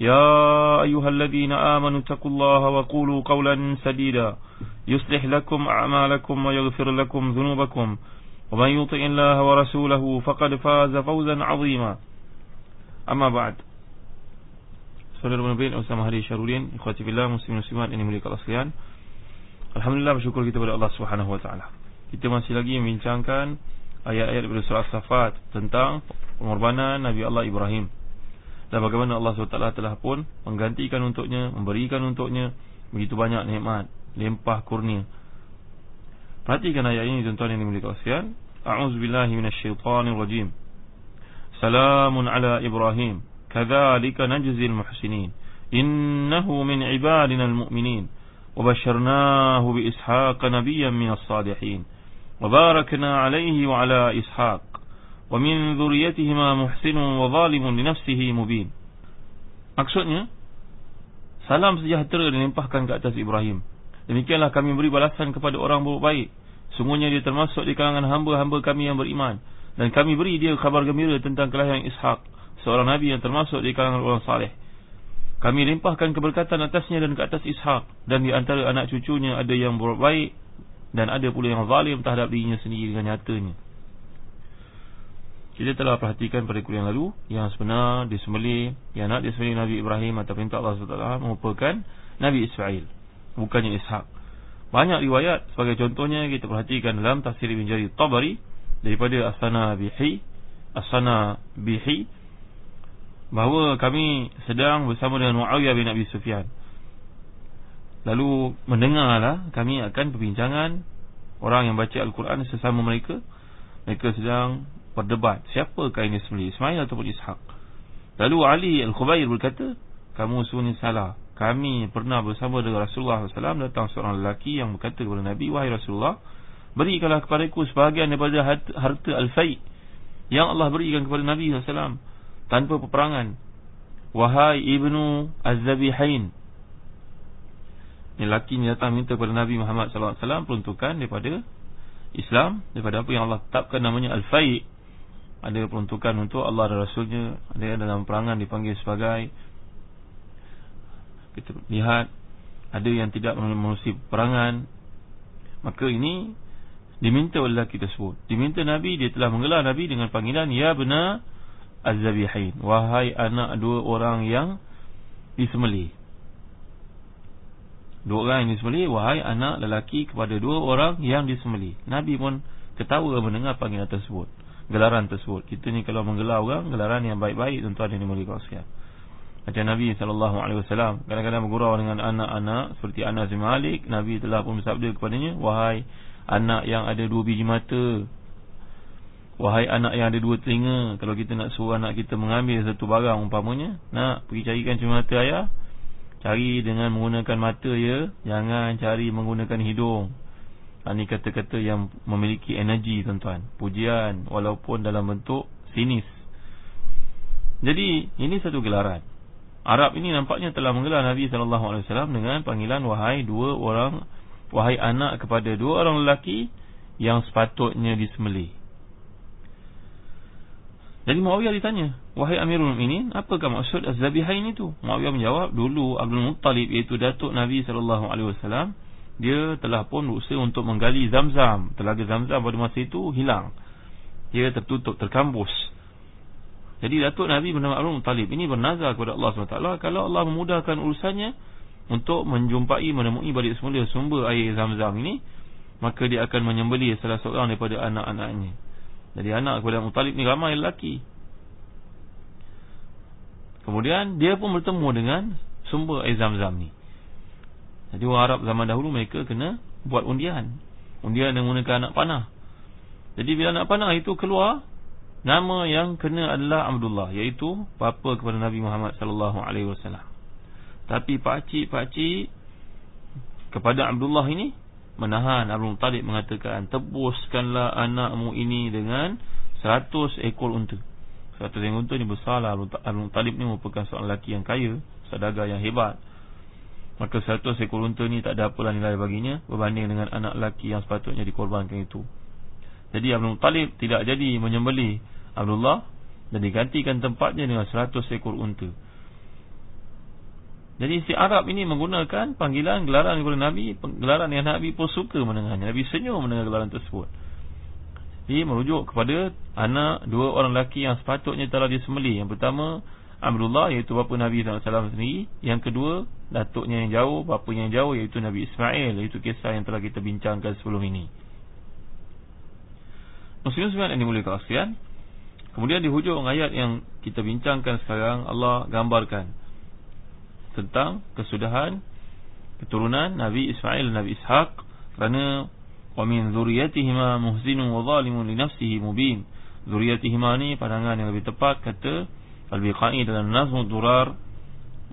يا أيها الذين آمنوا اتقوا الله وقولوا قولا سديدا يصلح لكم أعمالكم ويغفر لكم ذنوبكم ومن يطع الله ورسوله فقد فاز فوزا عظيما أما بعد Saudara Nabi Usama Hari Syarudin Ikhwati Billah Muslim Muslimat Ini mulia Allah sekalian Alhamdulillah bersyukur kita kepada Allah Subhanahu Wa Taala. Kita masih lagi membincangkan Ayat-ayat daripada surah Safat Tentang pengorbanan Nabi Allah Ibrahim Dan bagaimana Allah SWT telah pun Menggantikan untuknya Memberikan untuknya Begitu banyak nikmat limpah kurnia. Perhatikan ayat ini tuan-tuan yang dimuliakan sekalian. A'udzubillahi minasyaitonirrajim. Salamun ala Ibrahim. Kadzalika najzil muhsinin. Innahu min ibadina almu'minin. وبشرناه بإسحاق نبيا من الصالحين وباركنا عليه وعلى إسحاق ومن ذريتهما محسن وظالم لنفسه مبين Maksudnya Salam sejahtera dilimpahkan ke atas Ibrahim Demikianlah kami beri balasan kepada orang baik Sungguhnya dia termasuk di kalangan hamba-hamba kami yang beriman Dan kami beri dia kabar gembira tentang kelahiran Ishak Seorang Nabi yang termasuk di kalangan orang saleh. Kami limpahkan keberkatan atasnya dan ke atas Ishak Dan di antara anak cucunya ada yang baik Dan ada pula yang zalim terhadap dirinya sendiri dengan nyatanya kita telah perhatikan pada kuliah yang lalu Yang sebenar disembelih Yang nak disembelih Nabi Ibrahim Atau perintah Allah SWT Merupakan Nabi Ismail bukannya Ishaq. Banyak riwayat sebagai contohnya kita perhatikan dalam tafsir Ibn Jarir Tabari daripada Asana Bihi Asana Bihi bahawa kami sedang bersama dengan Muawiyah bin Abi Sufyan. Lalu mendengarlah kami akan perbincangan orang yang baca Al-Quran sesama mereka. Mereka sedang berdebat siapakah ini sebenarnya Ismail ataupun Ishaq. Lalu Ali Al-Khubair berkata, kamu sebenarnya salah. Kami pernah bersama dengan Rasulullah SAW datang seorang lelaki yang berkata kepada Nabi wahai Rasulullah berikanlah kepadaku sebahagian daripada harta al-fai yang Allah berikan kepada Nabi SAW tanpa peperangan. Wahai ibnu az-zabihain. Lelaki ni datang minta kepada Nabi Muhammad SAW peruntukan daripada Islam daripada apa yang Allah tetapkan namanya al-fai ada peruntukan untuk Allah dan Rasulnya. Ada dalam perangan dipanggil sebagai kita lihat ada yang tidak mengurusi perangan. Maka ini diminta oleh lelaki tersebut diminta Nabi dia telah menggelar Nabi dengan panggilan ya bena az-zabihain. Wahai anak dua orang yang disembelih. Dua orang yang disembelih wahai anak lelaki kepada dua orang yang disembelih. Nabi pun ketawa mendengar panggilan tersebut gelaran tersebut. Kita ni kalau menggelar orang gelaran yang baik-baik tuan-tuan yang dimuliakan sekalian. Macam Nabi SAW Kadang-kadang bergurau dengan anak-anak Seperti Anas bin Malik Nabi telah pun bersabda kepadanya Wahai anak yang ada dua biji mata Wahai anak yang ada dua telinga Kalau kita nak suruh anak kita mengambil satu barang umpamanya Nak pergi carikan cuma mata ayah Cari dengan menggunakan mata ya Jangan cari menggunakan hidung Ini kata-kata yang memiliki energi tuan-tuan Pujian walaupun dalam bentuk sinis Jadi ini satu gelaran Arab ini nampaknya telah menggelar Nabi SAW dengan panggilan wahai dua orang wahai anak kepada dua orang lelaki yang sepatutnya disembelih. Jadi Muawiyah ditanya, wahai Amirul Mukminin, apakah maksud az-zabihain itu? Muawiyah menjawab, dulu Abdul Muttalib iaitu datuk Nabi SAW dia telah pun berusaha untuk menggali Zamzam. Telaga Zamzam pada masa itu hilang. Dia tertutup, terkambus. Jadi Datuk Nabi bernama Abdul Muttalib ini bernazar kepada Allah SWT Kalau Allah memudahkan urusannya Untuk menjumpai, menemui balik semula sumber air zam-zam ini Maka dia akan menyembeli salah seorang daripada anak-anaknya Jadi anak kepada Muttalib ni ramai lelaki Kemudian dia pun bertemu dengan sumber air zam-zam ni Jadi orang Arab zaman dahulu mereka kena buat undian. Undian dengan menggunakan anak panah. Jadi bila anak panah itu keluar Nama yang kena adalah Abdullah Iaitu bapa kepada Nabi Muhammad sallallahu alaihi wasallam. Tapi pakcik-pakcik Kepada Abdullah ini Menahan. Abdul Talib mengatakan Tebuskanlah anakmu ini dengan 100 ekor unta. 100 ekor unta ni besarlah. Abdul Talib ni merupakan seorang lelaki yang kaya Sadaga yang hebat Maka 100 ekor unta ni tak ada apalah nilai baginya Berbanding dengan anak lelaki yang sepatutnya dikorbankan itu Jadi Abdul Talib tidak jadi menyembelih Abdullah dan digantikan tempatnya dengan 100 ekor unta. Jadi si Arab ini menggunakan panggilan gelaran kepada Nabi, gelaran yang Nabi pun suka mendengarnya. Nabi senyum mendengar gelaran tersebut. Ini merujuk kepada anak dua orang lelaki yang sepatutnya telah disembeli. Yang pertama Abdullah iaitu bapa Nabi SAW sendiri. Yang kedua datuknya yang jauh, bapanya yang jauh iaitu Nabi Ismail. Iaitu kisah yang telah kita bincangkan sebelum ini. Muslim-muslim yang dimuliakan sekalian. Kemudian di hujung ayat yang kita bincangkan sekarang Allah gambarkan tentang kesudahan keturunan Nabi Ismail dan Nabi Ishaq kerana muhsinun wa zalimun li nafsihi mubin. Zurriyatihima ni pandangan yang lebih tepat kata Al-Biqai dalam Nazmul Durar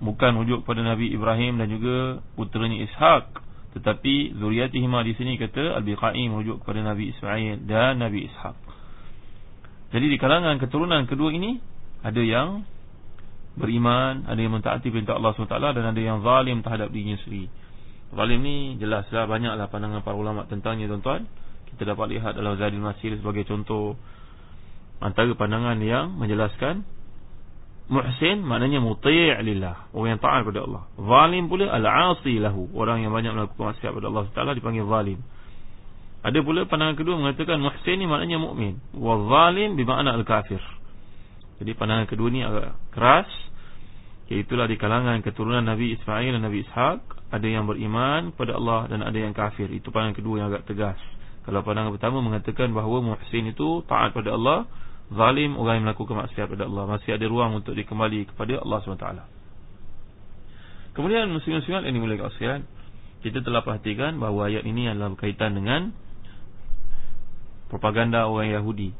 bukan rujuk pada Nabi Ibrahim dan juga puteranya Ishaq tetapi zurriyatihima di sini kata Al-Biqai merujuk kepada Nabi Ismail dan Nabi Ishaq. Jadi di kalangan keturunan kedua ini Ada yang beriman Ada yang mentaati perintah Allah SWT Dan ada yang zalim terhadap dirinya sendiri. Zalim ni jelaslah banyaklah pandangan para ulama tentangnya tuan-tuan. Kita dapat lihat dalam Zadil Masir sebagai contoh Antara pandangan yang menjelaskan Muhsin maknanya muti' lillah Orang yang taat kepada Allah Zalim pula al-asi lahu Orang yang banyak melakukan maksiat kepada Allah SWT dipanggil zalim ada pula pandangan kedua mengatakan muhsin ni maknanya mukmin, wa zalim bermakna al-kafir. Jadi pandangan kedua ni agak keras. Iaitulah di kalangan keturunan Nabi Ismail dan Nabi Ishaq ada yang beriman kepada Allah dan ada yang kafir. Itu pandangan kedua yang agak tegas. Kalau pandangan pertama mengatakan bahawa muhsin itu taat kepada Allah, zalim orang yang melakukan maksiat kepada Allah, masih ada ruang untuk dikembali kepada Allah SWT. Kemudian muslim-muslimat ini mulai sekalian, kita telah perhatikan bahawa ayat ini adalah berkaitan dengan propaganda orang Yahudi.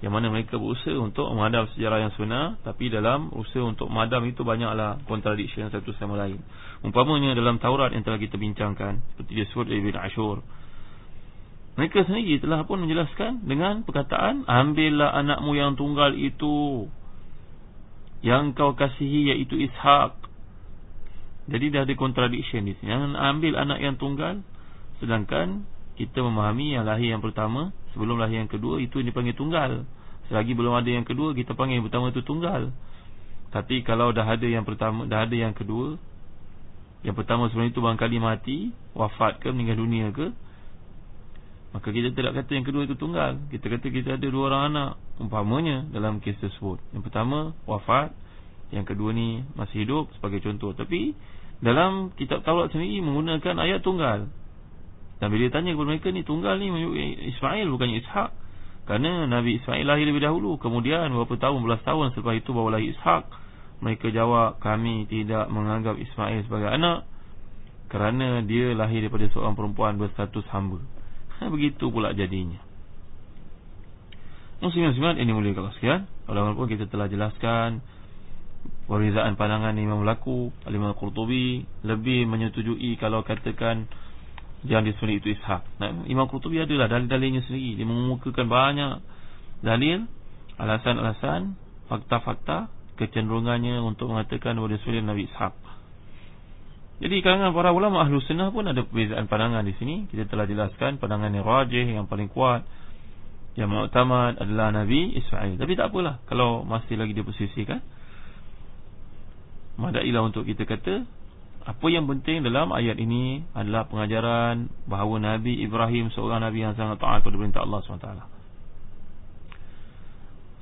Yang mana mereka berusaha untuk memadam sejarah yang sebenar tapi dalam usaha untuk memadam itu banyaklah contradiction satu sama lain. Umpamanya dalam Taurat yang telah kita bincangkan seperti disebut Ibn Ashur mereka sendiri telah pun menjelaskan dengan perkataan ambillah anakmu yang tunggal itu yang kau kasihi iaitu Ishak. Jadi dah ada contradiction di sini jangan ambil anak yang tunggal sedangkan kita memahami yang lahir yang pertama sebelum lahir yang kedua itu dipanggil tunggal. Selagi belum ada yang kedua kita panggil yang pertama itu tunggal. Tapi kalau dah ada yang pertama dah ada yang kedua yang pertama sebelum itu barangkali mati wafat ke meninggal dunia ke maka kita tidak kata yang kedua itu tunggal kita kata kita ada dua orang anak umpamanya dalam kes tersebut yang pertama wafat yang kedua ni masih hidup sebagai contoh tapi dalam kitab Taurat sendiri menggunakan ayat tunggal dan bila tanya kepada mereka ni tunggal ni Ismail bukannya Ishak. Kerana Nabi Ismail lahir lebih dahulu. Kemudian beberapa tahun, belas tahun selepas itu baru lahir Ishak. Mereka jawab kami tidak menganggap Ismail sebagai anak. Kerana dia lahir daripada seorang perempuan berstatus hamba. Ha, begitu pula jadinya. Muslim-muslimat ini mulia kalau sekian. Walaupun kita telah jelaskan. Perbezaan pandangan Imam Laku. Alimah Qurtubi. Lebih menyetujui kalau katakan yang disebut itu Ishak. Nah, Imam Qurtubi adalah dalil-dalilnya sendiri. Dia mengemukakan banyak dalil, alasan-alasan, fakta-fakta, kecenderungannya untuk mengatakan dia Nabi Ishak. Jadi kalangan para ulama ahlu sunnah pun ada perbezaan pandangan di sini. Kita telah jelaskan pandangan yang rajih, yang paling kuat, yang mengutamakan adalah Nabi Ismail. Tapi tak apalah kalau masih lagi diposisikan. Madailah untuk kita kata apa yang penting dalam ayat ini adalah pengajaran bahawa Nabi Ibrahim seorang Nabi yang sangat taat kepada perintah Allah SWT.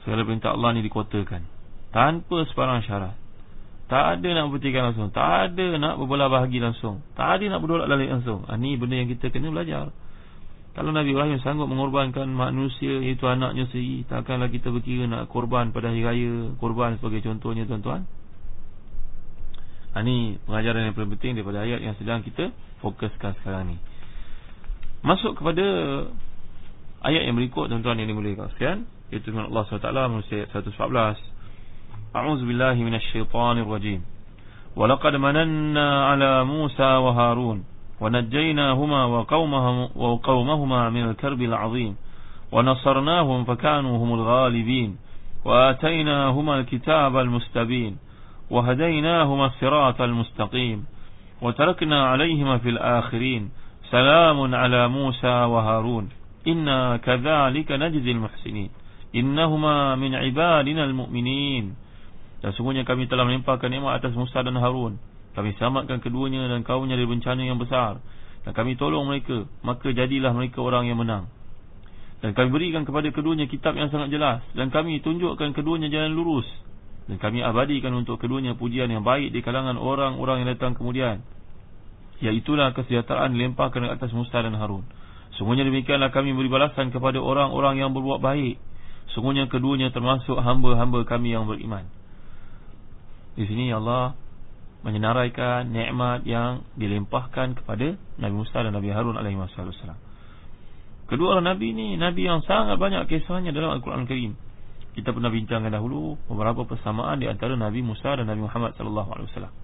Segala perintah Allah ini dikuatakan. Tanpa sebarang syarat. Tak ada nak bertikai langsung. Tak ada nak berbelah bahagi langsung. Tak ada nak berdolak lalik langsung. Ini ah, benda yang kita kena belajar. Kalau Nabi Ibrahim sanggup mengorbankan manusia Iaitu anaknya sendiri Takkanlah kita berkira nak korban pada hari raya Korban sebagai contohnya tuan-tuan Ini ha, pengajaran yang paling penting Daripada ayat yang sedang kita fokuskan sekarang ni Masuk kepada Ayat yang berikut tuan-tuan yang dimulai sekalian Iaitu Allah SWT Manusia 114 A'udzubillahi minasyaitanirrajim Walaqad mananna ala Musa wa Harun ونجيناهما وقومهم وقومهما من الكرب العظيم ونصرناهم فكانوا هم الغالبين وآتيناهما الكتاب المستبين وهديناهما الصراط المستقيم وتركنا عليهما في الآخرين. سلام على موسى وهارون. إنا كذلك نجزي المحسنين. إنهما من عبادنا المؤمنين. Dan sungguhnya kami telah melimpahkan nikmat atas Musa dan Harun. Kami selamatkan keduanya dan kaumnya dari bencana yang besar. Dan kami tolong mereka Maka jadilah mereka orang yang menang. Dan kami berikan kepada keduanya kitab yang sangat jelas. Dan kami tunjukkan keduanya jalan lurus. Dan kami abadikan untuk keduanya pujian yang baik Di kalangan orang-orang yang datang kemudian. Iaitulah kesejahteraan dilempahkan atas Musa dan Harun. Sungguhnya demikianlah kami beri balasan kepada orang-orang yang berbuat baik. Sungguhnya keduanya termasuk hamba-hamba kami yang beriman Di sini Allah menyenaraikan nikmat yang dilimpahkan kepada Nabi Musa dan Nabi Harun alaihi wasallam. Kedua orang nabi ni nabi yang sangat banyak kisahnya dalam Al-Quran Al-Karim. Kita pernah bincangkan dahulu beberapa persamaan di antara Nabi Musa dan Nabi Muhammad sallallahu alaihi wasallam.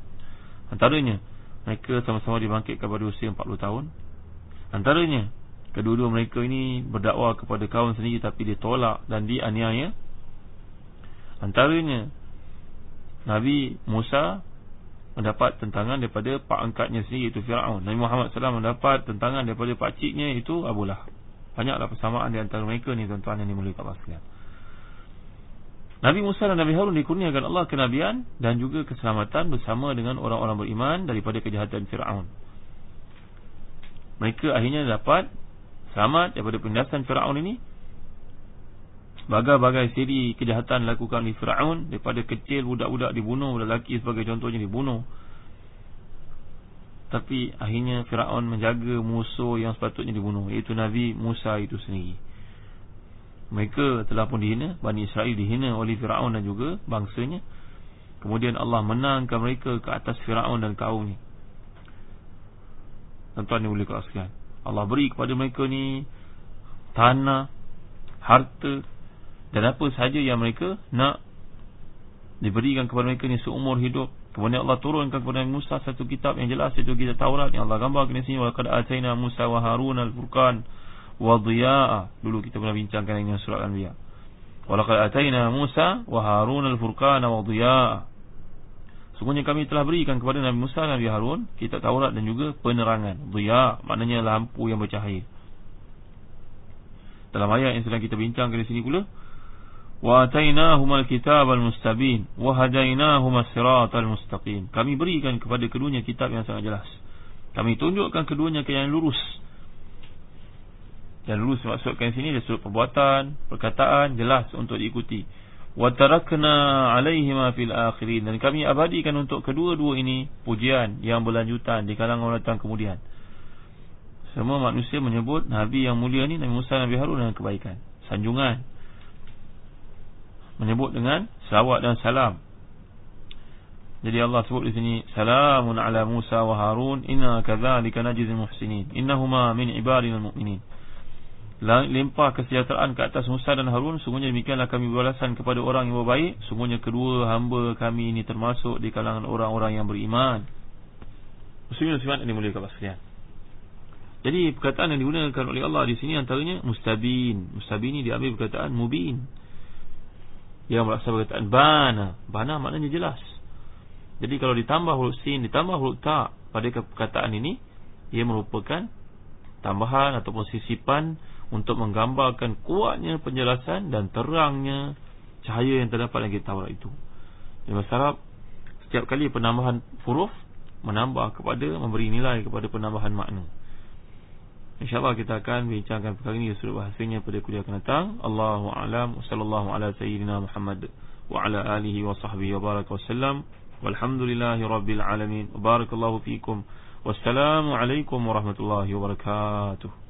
Antaranya mereka sama-sama dibangkitkan pada usia 40 tahun. Antaranya kedua-dua mereka ini berdakwah kepada kaum sendiri tapi ditolak dan dianiaya. Antaranya Nabi Musa mendapat tentangan daripada pak angkatnya sendiri itu Firaun. Nabi Muhammad SAW mendapat tentangan daripada pak ciknya itu Abu Lahab. Banyaklah persamaan di antara mereka ni tuan-tuan yang dimuliakan Allah sekalian. Nabi Musa dan Nabi Harun dikurniakan Allah kenabian dan juga keselamatan bersama dengan orang-orang beriman daripada kejahatan Firaun. Mereka akhirnya dapat selamat daripada penindasan Firaun ini Bagai-bagai siri kejahatan dilakukan di Fir'aun Daripada kecil budak-budak dibunuh lelaki sebagai contohnya dibunuh. Tapi akhirnya Fir'aun menjaga musuh yang sepatutnya dibunuh Iaitu Nabi Musa itu sendiri. Mereka telah pun dihina Bani Israel dihina oleh Fir'aun dan juga bangsanya. Kemudian Allah menangkan mereka ke atas Fir'aun dan kaumnya. Tuan-tuan yang boleh kelaskan Allah beri kepada mereka ni Tanah Harta dan apa sahaja yang mereka nak diberikan kepada mereka ni seumur hidup kemudian Allah turunkan kepada Musa satu kitab yang jelas itu kitab Taurat yang Allah gambarkan di sini waqad ataina Musa wa Harun al-Furqan wa dhiya'a dulu kita pernah bincangkan dengan surah Al-Anbiya waqad ataina Musa wa Harun al-Furqan wa dhiya'a Sungguhnya kami telah berikan kepada Nabi Musa dan Nabi Harun kitab Taurat dan juga penerangan. Dhiya maknanya lampu yang bercahaya. Dalam ayat yang sedang kita bincangkan di sini pula وَأَتَيْنَاهُمَا الْكِتَابَ الْمُسْتَبِينَ وَهَدَيْنَاهُمَا الصِّرَاطَ الْمُسْتَقِيمَ Kami berikan kepada keduanya kitab yang sangat jelas. Kami tunjukkan keduanya ke yang lurus. Yang lurus maksudkan sini dia suruh perbuatan, perkataan jelas untuk diikuti. وَتَرَكْنَا عَلَيْهِمَا فِي الْآخِرِينَ Dan kami abadikan untuk kedua-dua ini pujian yang berlanjutan di kalangan orang datang kemudian. Semua manusia menyebut Nabi yang mulia ni Nabi Musa Nabi Harun dengan kebaikan. Sanjungan menyebut dengan salawat dan salam. Jadi Allah sebut di sini salamun ala Musa wa Harun inna kadzalika najzil muhsinin innahuma min ibadina almu'minin. Limpah kesejahteraan ke atas Musa dan Harun Sungguhnya demikianlah kami berbalasan kepada orang yang berbaik. Sungguhnya kedua hamba kami ini termasuk di kalangan orang-orang yang beriman. Muslimin Muslimat ini mulia kepada sekalian. Jadi perkataan yang digunakan oleh Allah di sini antaranya Mustabin. Mustabin ini diambil perkataan Mubin yang berasal perkataan bana bana maknanya jelas jadi kalau ditambah huruf sin ditambah huruf ta pada perkataan ini ia merupakan tambahan ataupun sisipan untuk menggambarkan kuatnya penjelasan dan terangnya cahaya yang terdapat dalam kitab Taurat itu. Jadi masalah setiap kali penambahan huruf menambah kepada memberi nilai kepada penambahan makna. InsyaAllah kita akan bincangkan perkara ini Surat bahasanya pada kuliah akan datang. Allahu a'lam. Sallallahu ala sayyidina Muhammad Wa ala alihi wa sahbihi wa baraka wa sallam. Walhamdulillahi rabbil alamin. Barakallahu fikum. Wassalamualaikum warahmatullahi wabarakatuh